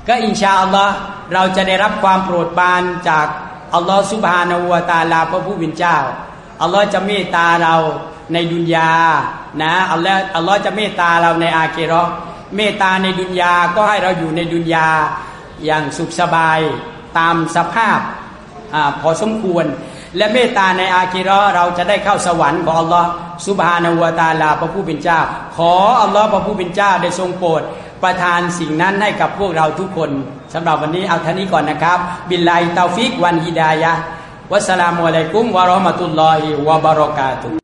ก็อินชาอัลลอฮ์เราจะได้รับความโปรดปรานจากอัลลอฮ์สุบฮานาวตาลาพระผู้เป็นเจ้าอัลลอฮ์จะเมตตาเราในดุนยานะอัลลอฮ์อัลลอฮ์จะเมตตาเราในอาเกรอเมตตาในดุนยาก็ให้เราอยู่ในดุนยา อย่างสุขสบายตามสภาพอพอสมควร และเมตตาในอาคิรอเราจะได้เข้าสวรรค์ของอัลลอฮ์สุบฮานาวตาลาพระผู้เป็นเจ้า ขออัลลอฮ์พระผู้เป็นเจ้าได้ทรงโปรดประทานสิ่งนั้นให้กับพวกเราทุกคนสำหรับวันนี้เอาท่านี้ก่อนนะครับ บิลลาฮิตาฟิกวันฮิดายะวัสสลามุอะลัยกุมวะราะมะตุลลอฮิวะบารอกาตุ